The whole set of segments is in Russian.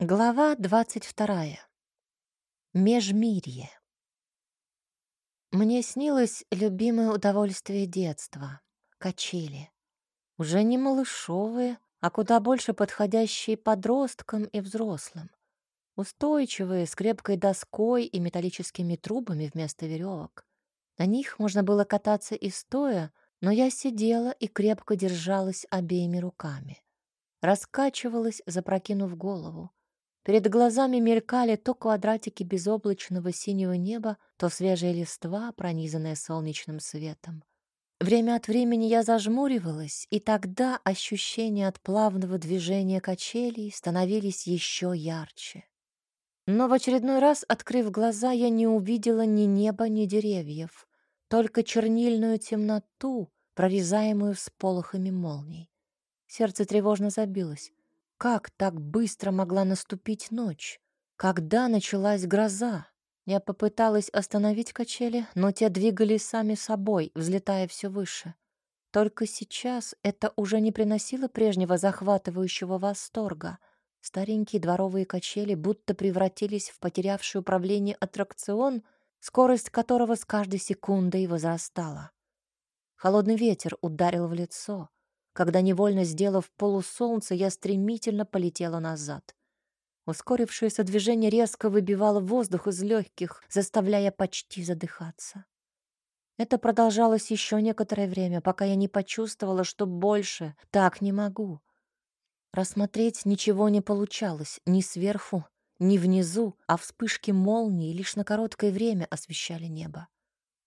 Глава двадцать вторая. Межмирье. Мне снилось любимое удовольствие детства — качели. Уже не малышовые, а куда больше подходящие подросткам и взрослым. Устойчивые, с крепкой доской и металлическими трубами вместо веревок. На них можно было кататься и стоя, но я сидела и крепко держалась обеими руками. Раскачивалась, запрокинув голову. Перед глазами мелькали то квадратики безоблачного синего неба, то свежая листва, пронизанная солнечным светом. Время от времени я зажмуривалась, и тогда ощущения от плавного движения качелей становились еще ярче. Но в очередной раз, открыв глаза, я не увидела ни неба, ни деревьев, только чернильную темноту, прорезаемую всполохами молний. Сердце тревожно забилось. Как так быстро могла наступить ночь? Когда началась гроза? Я попыталась остановить качели, но те двигались сами собой, взлетая все выше. Только сейчас это уже не приносило прежнего захватывающего восторга. Старенькие дворовые качели будто превратились в потерявший управление аттракцион, скорость которого с каждой секундой возрастала. Холодный ветер ударил в лицо. Когда, невольно сделав полусолнце, я стремительно полетела назад. Ускорившееся движение резко выбивало воздух из легких, заставляя почти задыхаться. Это продолжалось еще некоторое время, пока я не почувствовала, что больше так не могу. Рассмотреть ничего не получалось, ни сверху, ни внизу, а вспышки молнии лишь на короткое время освещали небо.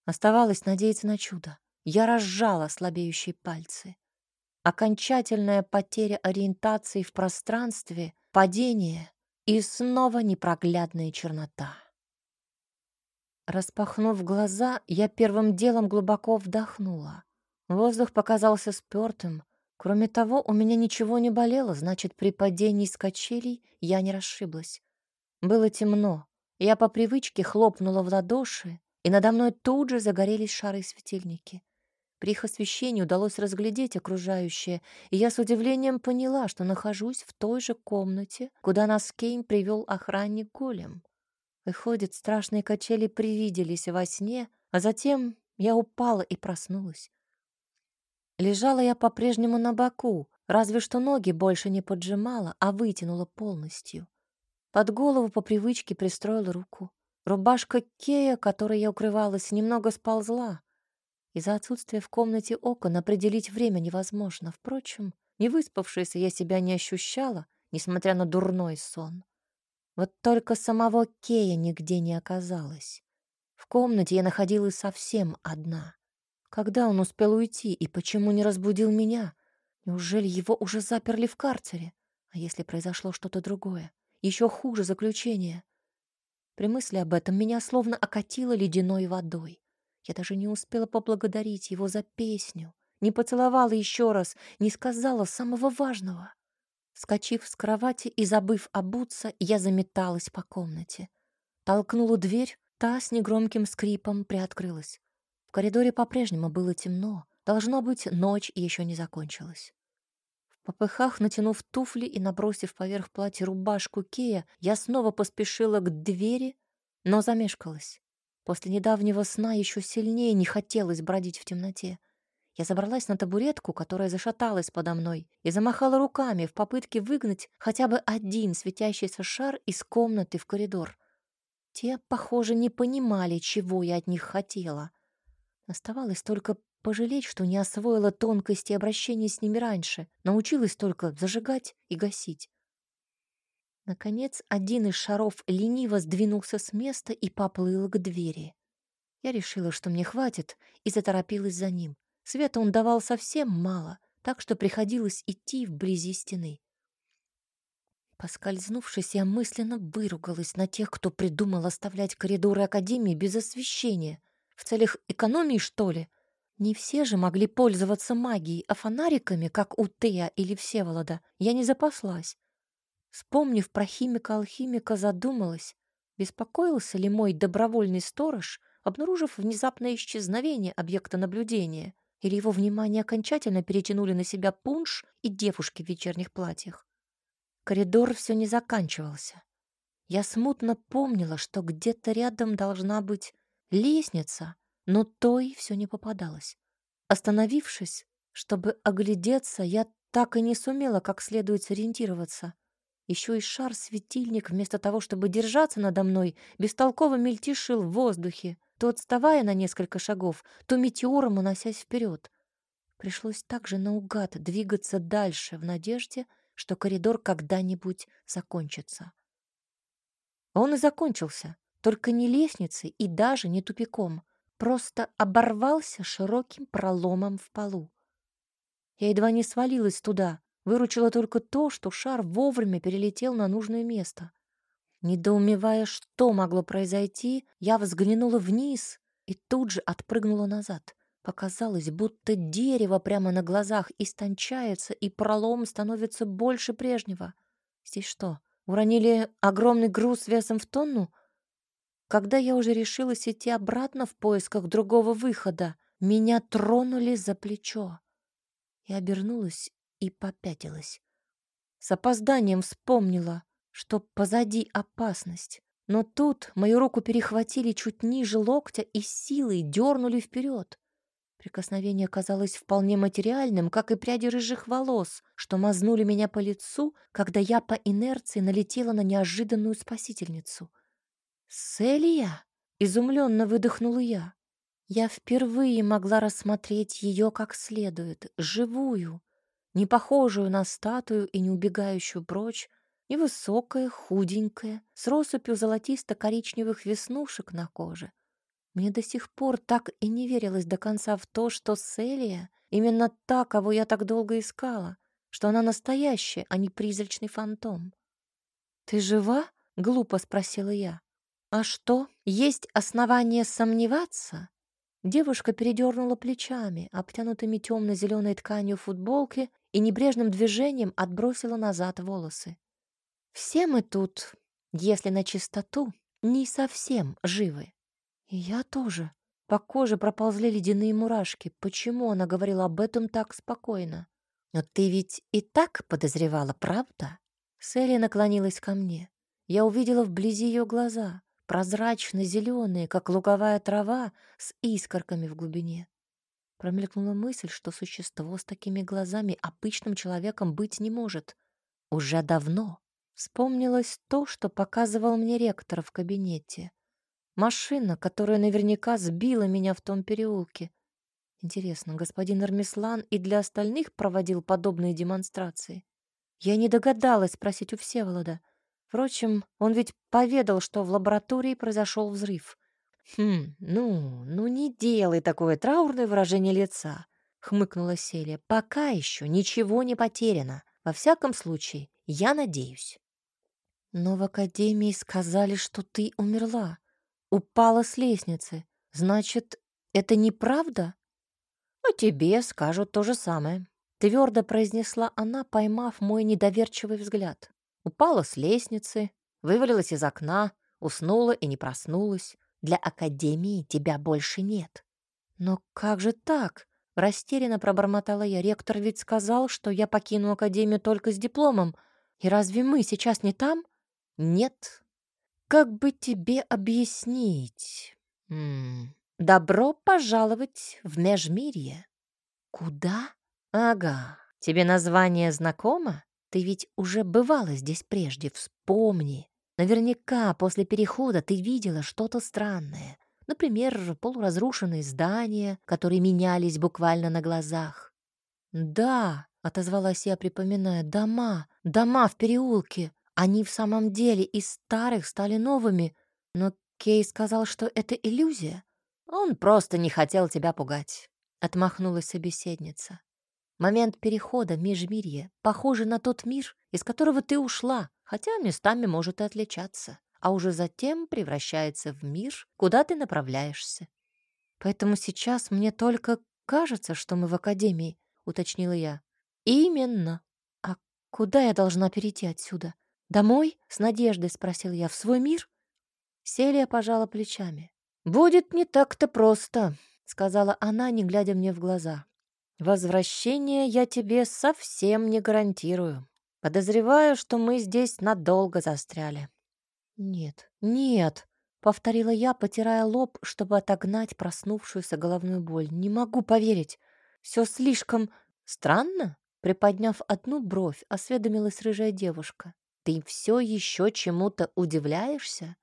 Оставалось надеяться на чудо. Я разжала слабеющие пальцы. Окончательная потеря ориентации в пространстве, падение и снова непроглядная чернота. Распахнув глаза, я первым делом глубоко вдохнула. Воздух показался спёртым. Кроме того, у меня ничего не болело, значит, при падении с качелей я не расшиблась. Было темно. Я по привычке хлопнула в ладоши, и надо мной тут же загорелись шары-светильники. При их освещении удалось разглядеть окружающее, и я с удивлением поняла, что нахожусь в той же комнате, куда нас Кейн привел охранник Голем. Выходит, страшные качели привиделись во сне, а затем я упала и проснулась. Лежала я по-прежнему на боку, разве что ноги больше не поджимала, а вытянула полностью. Под голову по привычке пристроила руку. Рубашка Кея, которой я укрывалась, немного сползла, из-за отсутствия в комнате окон определить время невозможно. Впрочем, не выспавшаяся я себя не ощущала, несмотря на дурной сон. Вот только самого Кея нигде не оказалось. В комнате я находилась совсем одна. Когда он успел уйти и почему не разбудил меня? Неужели его уже заперли в карцере? А если произошло что-то другое? Еще хуже заключение. При мысли об этом меня словно окатило ледяной водой. Я даже не успела поблагодарить его за песню, не поцеловала еще раз, не сказала самого важного. Скочив с кровати и забыв обуться, я заметалась по комнате. Толкнула дверь, та с негромким скрипом приоткрылась. В коридоре по-прежнему было темно. Должно быть, ночь еще не закончилась. В попыхах, натянув туфли и набросив поверх платья рубашку Кея, я снова поспешила к двери, но замешкалась. После недавнего сна еще сильнее не хотелось бродить в темноте. Я забралась на табуретку, которая зашаталась подо мной, и замахала руками в попытке выгнать хотя бы один светящийся шар из комнаты в коридор. Те, похоже, не понимали, чего я от них хотела. Оставалось только пожалеть, что не освоила тонкости обращения с ними раньше, научилась только зажигать и гасить. Наконец, один из шаров лениво сдвинулся с места и поплыл к двери. Я решила, что мне хватит, и заторопилась за ним. Света он давал совсем мало, так что приходилось идти вблизи стены. Поскользнувшись, я мысленно выругалась на тех, кто придумал оставлять коридоры Академии без освещения. В целях экономии, что ли? Не все же могли пользоваться магией, а фонариками, как у Тея или Всеволода, я не запаслась. Вспомнив про химика-алхимика, задумалась, беспокоился ли мой добровольный сторож, обнаружив внезапное исчезновение объекта наблюдения, или его внимание окончательно перетянули на себя пунш и девушки в вечерних платьях. Коридор все не заканчивался. Я смутно помнила, что где-то рядом должна быть лестница, но той все не попадалось. Остановившись, чтобы оглядеться, я так и не сумела как следует сориентироваться. Еще и шар-светильник, вместо того, чтобы держаться надо мной, бестолково мельтешил в воздухе, то отставая на несколько шагов, то метеором уносясь вперед. Пришлось также наугад двигаться дальше в надежде, что коридор когда-нибудь закончится. Он и закончился, только не лестницей и даже не тупиком, просто оборвался широким проломом в полу. Я едва не свалилась туда, выручила только то, что шар вовремя перелетел на нужное место. Недоумевая, что могло произойти, я взглянула вниз и тут же отпрыгнула назад. Показалось, будто дерево прямо на глазах истончается, и пролом становится больше прежнего. Здесь что, уронили огромный груз весом в тонну? Когда я уже решилась идти обратно в поисках другого выхода, меня тронули за плечо. Я обернулась и попятилась. С опозданием вспомнила, что позади опасность. Но тут мою руку перехватили чуть ниже локтя и силой дернули вперед. Прикосновение казалось вполне материальным, как и пряди рыжих волос, что мазнули меня по лицу, когда я по инерции налетела на неожиданную спасительницу. «Селия?» — изумленно выдохнула я. Я впервые могла рассмотреть ее как следует, живую, не похожую на статую и не убегающую прочь, невысокая, худенькая, с россыпью золотисто-коричневых веснушек на коже, мне до сих пор так и не верилось до конца в то, что Селия именно та, кого я так долго искала, что она настоящая, а не призрачный фантом. «Ты жива?» — глупо спросила я. «А что, есть основания сомневаться?» Девушка передернула плечами, обтянутыми темно-зеленой тканью футболки, и небрежным движением отбросила назад волосы. «Все мы тут, если на чистоту, не совсем живы. И я тоже. По коже проползли ледяные мурашки. Почему она говорила об этом так спокойно? Но ты ведь и так подозревала, правда? Селия наклонилась ко мне. Я увидела вблизи ее глаза, прозрачно-зеленые, как луговая трава с искорками в глубине. Промелькнула мысль, что существо с такими глазами обычным человеком быть не может. Уже давно вспомнилось то, что показывал мне ректор в кабинете. Машина, которая наверняка сбила меня в том переулке. Интересно, господин Армислан и для остальных проводил подобные демонстрации? Я не догадалась спросить у Всеволода. Впрочем, он ведь поведал, что в лаборатории произошел взрыв. «Хм, ну, ну не делай такое траурное выражение лица», — хмыкнула Селия. «Пока еще ничего не потеряно. Во всяком случае, я надеюсь». «Но в академии сказали, что ты умерла», Упала с лестницы. Значит, это неправда? А тебе скажут то же самое. Твердо произнесла она, поймав мой недоверчивый взгляд. Упала с лестницы, вывалилась из окна, уснула и не проснулась. Для академии тебя больше нет. Но как же так? Растерянно пробормотала я. Ректор ведь сказал, что я покину академию только с дипломом. И разве мы сейчас не там? Нет, как бы тебе объяснить? М -м, добро пожаловать в Межмирье. Куда? Ага, тебе название знакомо? Ты ведь уже бывала здесь прежде, вспомни. Наверняка после перехода ты видела что-то странное. Например, полуразрушенные здания, которые менялись буквально на глазах. «Да», — отозвалась я, припоминая, — «дома, дома в переулке. Они в самом деле из старых стали новыми, но Кей сказал, что это иллюзия. Он просто не хотел тебя пугать, отмахнулась собеседница. Момент перехода межмирья похожий на тот мир, из которого ты ушла, хотя местами может и отличаться, а уже затем превращается в мир, куда ты направляешься. Поэтому сейчас мне только кажется, что мы в академии, уточнила я. Именно. А куда я должна перейти отсюда? «Домой?» — с надеждой спросил я. «В свой мир?» Селия пожала плечами. «Будет не так-то просто», — сказала она, не глядя мне в глаза. «Возвращение я тебе совсем не гарантирую. Подозреваю, что мы здесь надолго застряли. Нет, нет, повторила я, потирая лоб, чтобы отогнать проснувшуюся головную боль. Не могу поверить. Все слишком странно. Приподняв одну бровь, осведомилась рыжая девушка. Ты все еще чему-то удивляешься?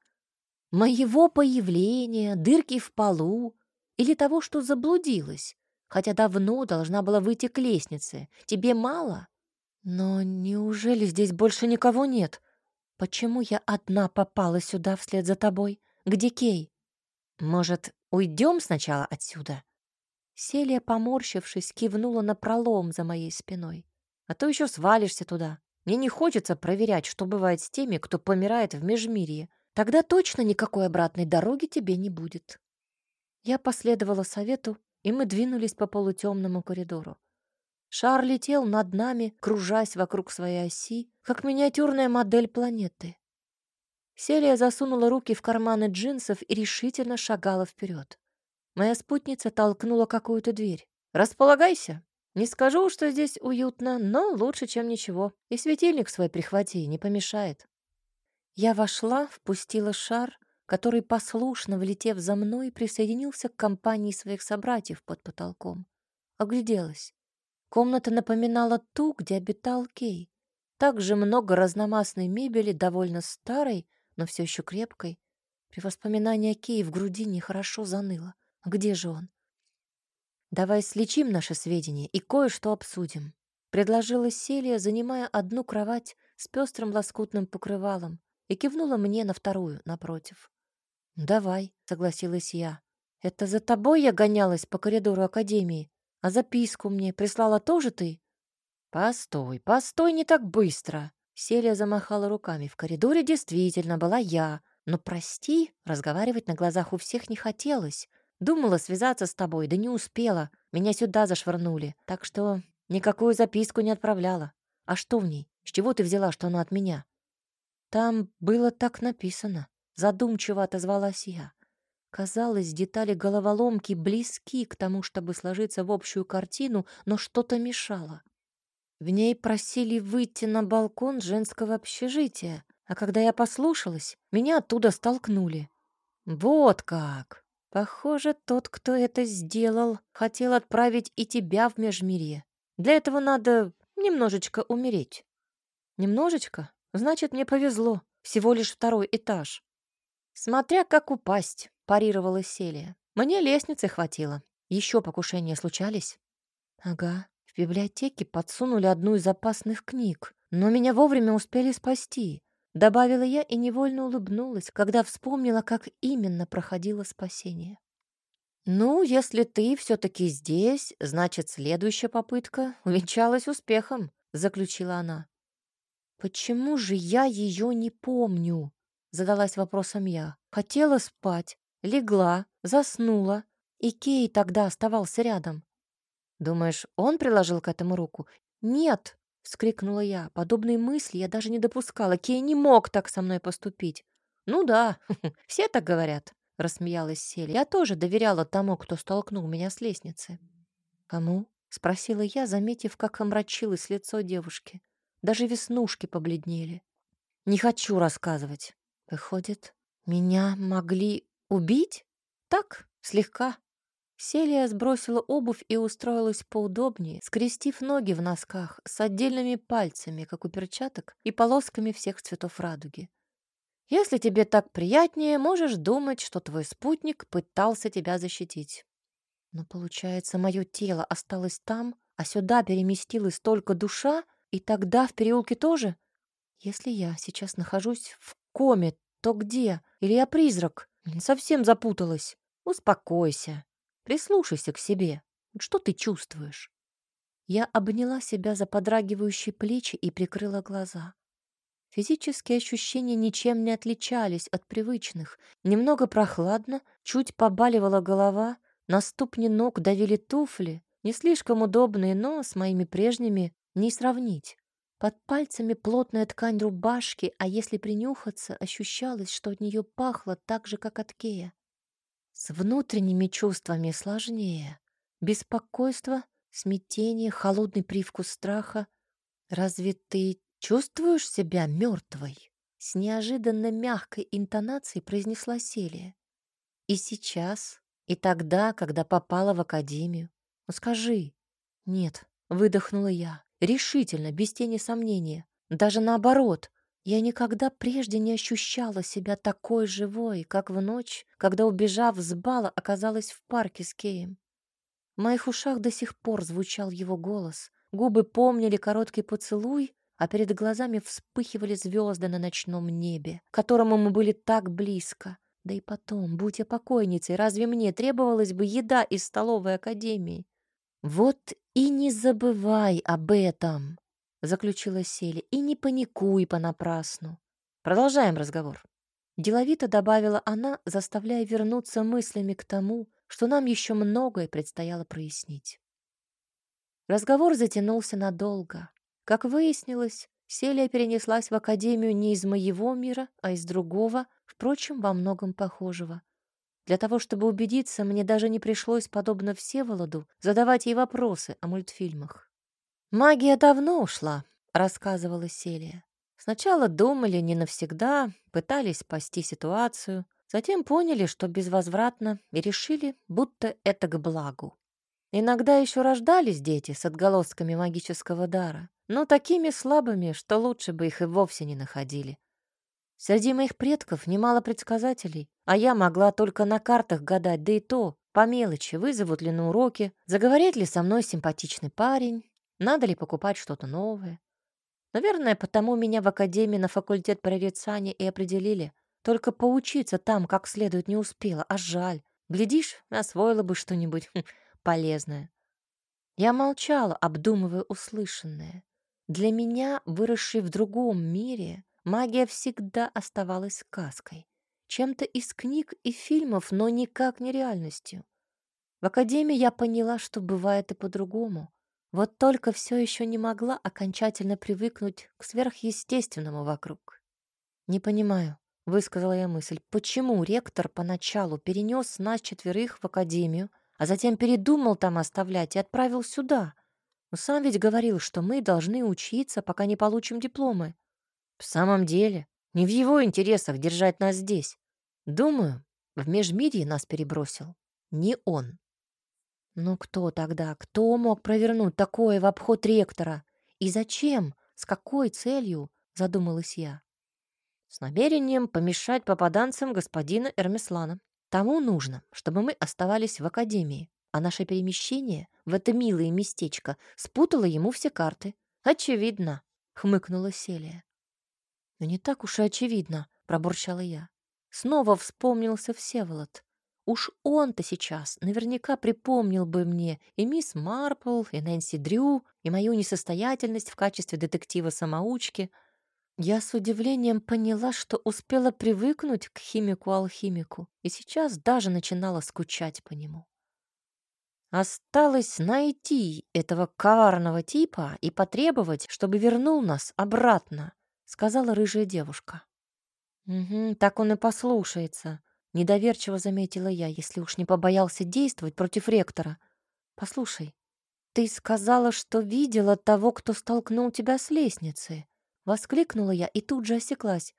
Моего появления, дырки в полу или того, что заблудилась, хотя давно должна была выйти к лестнице. Тебе мало? Но неужели здесь больше никого нет? Почему я одна попала сюда вслед за тобой? Где Кей? Может, уйдем сначала отсюда? Селия, поморщившись, кивнула на пролом за моей спиной. А то еще свалишься туда. Мне не хочется проверять, что бывает с теми, кто помирает в Межмирье. Тогда точно никакой обратной дороги тебе не будет. Я последовала совету, и мы двинулись по полутемному коридору. Шар летел над нами, кружась вокруг своей оси, как миниатюрная модель планеты. Селия засунула руки в карманы джинсов и решительно шагала вперед. Моя спутница толкнула какую-то дверь. «Располагайся. Не скажу, что здесь уютно, но лучше, чем ничего. И светильник свой прихвати, не помешает». Я вошла, впустила шар, который, послушно влетев за мной, присоединился к компании своих собратьев под потолком. Огляделась. Комната напоминала ту, где обитал Кей. Также много разномастной мебели, довольно старой, но все еще крепкой. При воспоминании о Кее в груди нехорошо заныло. Где же он? «Давай слечим наши сведения и кое-что обсудим», — предложила Селия, занимая одну кровать с пестрым лоскутным покрывалом, и кивнула мне на вторую напротив. «Давай», — согласилась я. «Это за тобой я гонялась по коридору Академии, а записку мне прислала тоже ты?» «Постой, постой, не так быстро!» Селия замахала руками. «В коридоре действительно была я, но, прости, разговаривать на глазах у всех не хотелось. Думала связаться с тобой, да не успела. Меня сюда зашвырнули, так что никакую записку не отправляла. А что в ней? С чего ты взяла, что она от меня?» Там было так написано. Задумчиво отозвалась я. Казалось, детали головоломки близки к тому, чтобы сложиться в общую картину, но что-то мешало. В ней просили выйти на балкон женского общежития, а когда я послушалась, меня оттуда столкнули. Вот как! Похоже, тот, кто это сделал, хотел отправить и тебя в Межмирье. Для этого надо немножечко умереть. Немножечко? Значит, мне повезло. Всего лишь второй этаж. Смотря как упасть, парировала Селия. Мне лестницы хватило. Еще покушения случались? Ага. В библиотеке подсунули одну из опасных книг, но меня вовремя успели спасти. Добавила я и невольно улыбнулась, когда вспомнила, как именно проходило спасение. «Ну, если ты все-таки здесь, значит, следующая попытка увенчалась успехом», — заключила она. «Почему же я ее не помню?» — задалась вопросом я. Хотела спать, легла, заснула, и Кей тогда оставался рядом. «Думаешь, он приложил к этому руку?» «Нет!» — вскрикнула я. Подобные мысли я даже не допускала. Кей не мог так со мной поступить. «Ну да, все так говорят», — рассмеялась Селия. «Я тоже доверяла тому, кто столкнул меня с лестницы». «Кому?» — спросила я, заметив, как омрачилось лицо девушки. Даже веснушки побледнели. Не хочу рассказывать. Выходит, меня могли убить? Так, слегка. Селия сбросила обувь и устроилась поудобнее, скрестив ноги в носках с отдельными пальцами, как у перчаток, и полосками всех цветов радуги. Если тебе так приятнее, можешь думать, что твой спутник пытался тебя защитить. Но, получается, мое тело осталось там, а сюда переместилась только душа, и тогда в переулке тоже? Если я сейчас нахожусь в коме, то где? Или я призрак? Совсем запуталась. Успокойся. Прислушайся к себе. Что ты чувствуешь? Я обняла себя за подрагивающие плечи и прикрыла глаза. Физические ощущения ничем не отличались от привычных. Немного прохладно, чуть побаливала голова, на ступни ног давили туфли, не слишком удобные, но с моими прежними не сравнить. Под пальцами плотная ткань рубашки, а если принюхаться, ощущалось, что от нее пахло так же, как от Кея. С внутренними чувствами сложнее. Беспокойство, смятение, холодный привкус страха. Разве ты чувствуешь себя мертвой? С неожиданно мягкой интонацией произнесла Селия. И сейчас, и тогда, когда попала в академию. Ну скажи. Нет, выдохнула я, решительно, без тени сомнения. Даже наоборот, я никогда прежде не ощущала себя такой живой, как в ночь, когда, убежав с бала, оказалась в парке с Кеем. В моих ушах до сих пор звучал его голос. Губы помнили короткий поцелуй, а перед глазами вспыхивали звезды на ночном небе, к которому мы были так близко. Да и потом, будь я покойницей, разве мне требовалась бы еда из столовой академии? Вот и не забывай об этом, заключила Селия, и не паникуй понапрасну. Продолжаем разговор. Деловито добавила она, заставляя вернуться мыслями к тому, что нам еще многое предстояло прояснить. Разговор затянулся надолго. Как выяснилось, Селия перенеслась в академию не из моего мира, а из другого, впрочем, во многом похожего. Для того, чтобы убедиться, мне даже не пришлось, подобно Всеволоду, задавать ей вопросы о мультфильмах. «Магия давно ушла», — рассказывала Селия. «Сначала думали не навсегда, пытались спасти ситуацию, затем поняли, что безвозвратно, и решили, будто это к благу. Иногда еще рождались дети с отголосками магического дара, но такими слабыми, что лучше бы их и вовсе не находили. Среди моих предков немало предсказателей, а я могла только на картах гадать, да и то по мелочи, вызовут ли на уроки, заговорит ли со мной симпатичный парень, надо ли покупать что-то новое. Наверное, потому меня в академии на факультет прорицания и определили. Только поучиться там как следует не успела, а жаль. Глядишь, освоила бы что-нибудь полезное. Я молчала, обдумывая услышанное. Для меня, выросшей в другом мире, магия всегда оставалась сказкой. Чем-то из книг и фильмов, но никак не реальностью. В академии я поняла, что бывает и по-другому. Вот только все еще не могла окончательно привыкнуть к сверхъестественному вокруг. «Не понимаю», — высказала я мысль, «почему ректор поначалу перенес нас четверых в академию, а затем передумал там оставлять и отправил сюда. Но сам ведь говорил, что мы должны учиться, пока не получим дипломы. В самом деле, не в его интересах держать нас здесь. Думаю, в межмирье нас перебросил. Не он. Ну кто тогда? Кто мог провернуть такое в обход ректора? И зачем? С какой целью? Задумалась я. С намерением помешать попаданцам господина Эрмислана. Тому нужно, чтобы мы оставались в академии, а наше перемещение в это милое местечко спутало ему все карты. Очевидно, хмыкнула Селия. Но не так уж и очевидно, пробурчала я. Снова вспомнился Всеволод. Уж он-то сейчас наверняка припомнил бы мне и мисс Марпл, и Нэнси Дрю, и мою несостоятельность в качестве детектива-самоучки — я с удивлением поняла, что успела привыкнуть к химику-алхимику и сейчас даже начинала скучать по нему. Осталось найти этого коварного типа и потребовать, чтобы вернул нас обратно, сказала рыжая девушка. Угу, так он и послушается, недоверчиво заметила я, если уж не побоялся действовать против ректора. Послушай, ты сказала, что видела того, кто столкнул тебя с лестницы. Воскликнула я и тут же осеклась.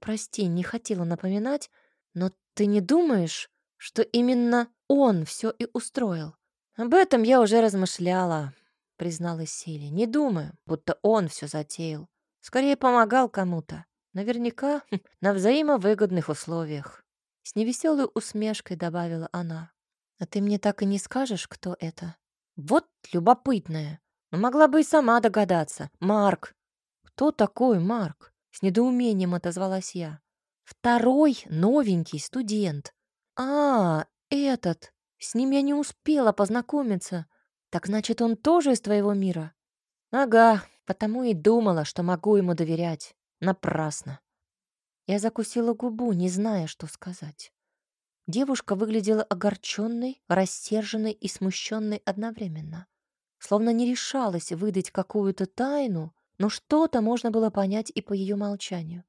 Прости, не хотела напоминать, но ты не думаешь, что именно он все и устроил? Об этом я уже размышляла, призналась Силия. Не думаю, будто он все затеял. Скорее помогал кому-то. Наверняка на взаимовыгодных условиях. С невеселой усмешкой добавила она. А ты мне так и не скажешь, кто это? Вот любопытная. Могла бы и сама догадаться. Марк, «Кто такой Марк?» — с недоумением отозвалась я. «Второй новенький студент». «А, этот. С ним я не успела познакомиться. Так значит, он тоже из твоего мира?» «Ага, потому и думала, что могу ему доверять. Напрасно». Я закусила губу, не зная, что сказать. Девушка выглядела огорченной, рассерженной и смущенной одновременно. Словно не решалась выдать какую-то тайну, но что-то можно было понять и по ее молчанию.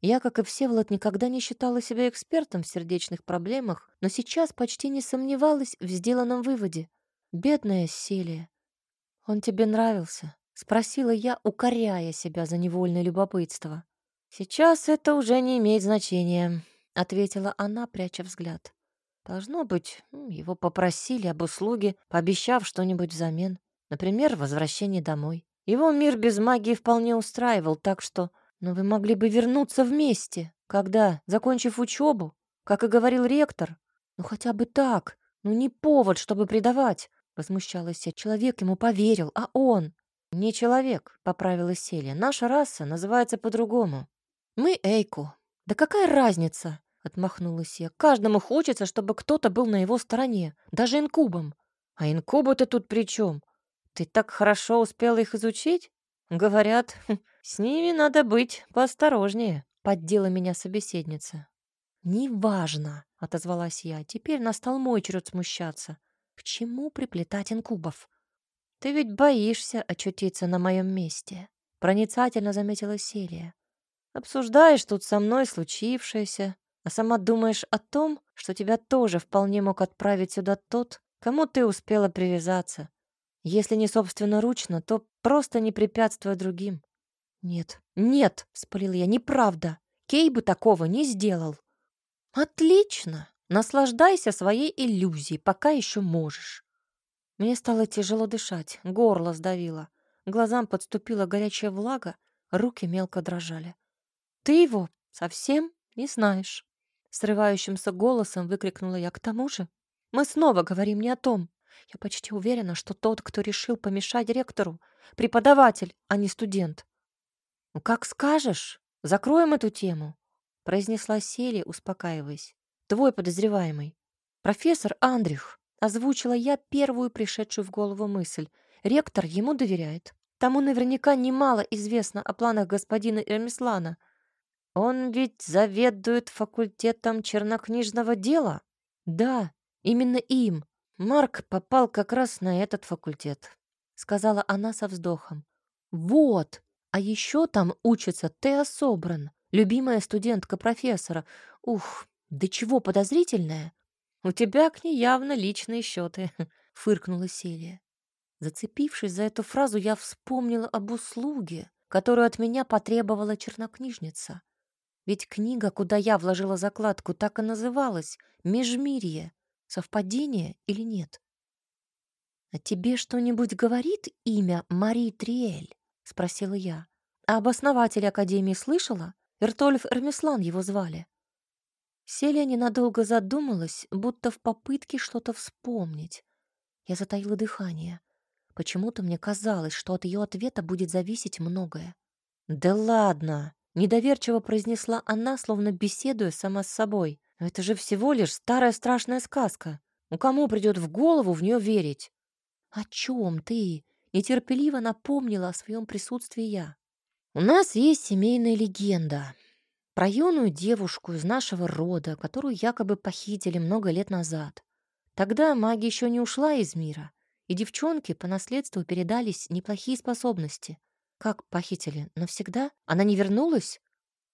Я, как и Всеволод, никогда не считала себя экспертом в сердечных проблемах, но сейчас почти не сомневалась в сделанном выводе. Бедная Селия. «Он тебе нравился?» — Спросила я, укоряя себя за невольное любопытство. «Сейчас это уже не имеет значения», — ответила она, пряча взгляд. «Должно быть, его попросили об услуге, пообещав что-нибудь взамен. Например, возвращение домой. Его мир без магии вполне устраивал, так что... Но вы могли бы вернуться вместе, когда, закончив учебу, как и говорил ректор. Ну хотя бы так, ну не повод, чтобы предавать. Возмущалась я. Человек ему поверил, а он... «Не человек», — поправила Селия. «Наша раса называется по-другому. Мы Эйку. Да какая разница?» — отмахнулась я. «Каждому хочется, чтобы кто-то был на его стороне, даже инкубом. А инкубы-то тут при чем? Ты так хорошо успела их изучить? Говорят, хм, с ними надо быть поосторожнее», — поддела меня собеседница. «Неважно», — отозвалась я. «Теперь настал мой черед смущаться. К чему приплетать инкубов? Ты ведь боишься очутиться на моем месте, проницательно заметила Селия. Обсуждаешь тут со мной случившееся, а сама думаешь о том, что тебя тоже вполне мог отправить сюда тот, кому ты успела привязаться. Если не собственноручно, то просто не препятствуя другим. Нет, нет, вспылил я, неправда. Кей бы такого не сделал. Отлично. Наслаждайся своей иллюзией, пока еще можешь. Мне стало тяжело дышать, горло сдавило. Глазам подступила горячая влага, руки мелко дрожали. «Ты его совсем не знаешь!» Срывающимся голосом выкрикнула я. «К тому же мы снова говорим не о том. Я почти уверена, что тот, кто решил помешать ректору, преподаватель, а не студент». «Ну, как скажешь, закроем эту тему», — произнесла Селия, успокаиваясь. Твой подозреваемый. Профессор Андрих. Озвучила я первую пришедшую в голову мысль. Ректор ему доверяет. Тому наверняка немало известно о планах господина Эрмислана. Он ведь заведует факультетом чернокнижного дела? Да, именно им. Марк попал как раз на этот факультет, сказала она со вздохом. Вот, а еще там учится Теа Собран, любимая студентка профессора. Ух, да чего подозрительная? У тебя к ней явно личные счеты, фыркнула Селия. Зацепившись за эту фразу, я вспомнила об услуге, которую от меня потребовала чернокнижница. Ведь книга, куда я вложила закладку, так и называлась «Межмирье». Совпадение или нет? «А тебе что-нибудь говорит имя Мари Триэль?» — спросила я. «А об основателе Академии слышала? Эртольф Эрмислан его звали». Селия ненадолго задумалась, будто в попытке что-то вспомнить. Я затаила дыхание. Почему-то мне казалось, что от ее ответа будет зависеть многое. «Да ладно!» — недоверчиво произнесла она, словно беседуя сама с собой. «Это же всего лишь старая страшная сказка. Ну кому придет в голову в нее верить?» «О чем ты?» — нетерпеливо напомнила о своем присутствии я. «У нас есть семейная легенда», про юную девушку из нашего рода, которую якобы похитили много лет назад. Тогда магия еще не ушла из мира, и девчонке по наследству передались неплохие способности. Как похитили? Навсегда? Она не вернулась?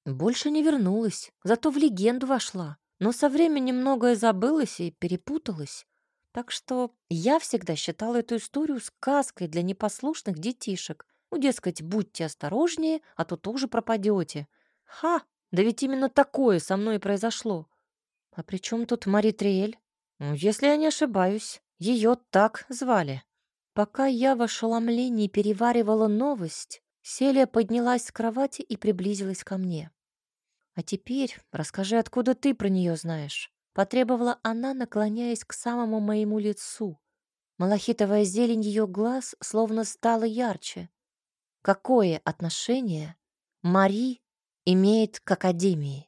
Больше не вернулась, зато в легенду вошла. Но со временем многое забылось и перепуталось. Так что я всегда считала эту историю сказкой для непослушных детишек. Ну, дескать, будьте осторожнее, а то тоже пропадете. Ха! Да ведь именно такое со мной и произошло. А при чем тут Мари Триэль? Ну, если я не ошибаюсь, ее так звали. Пока я в ошеломлении переваривала новость, Селия поднялась с кровати и приблизилась ко мне. «А теперь расскажи, откуда ты про нее знаешь?» Потребовала она, наклоняясь к самому моему лицу. Малахитовая зелень ее глаз словно стала ярче. Какое отношение Мари имеет к Академии.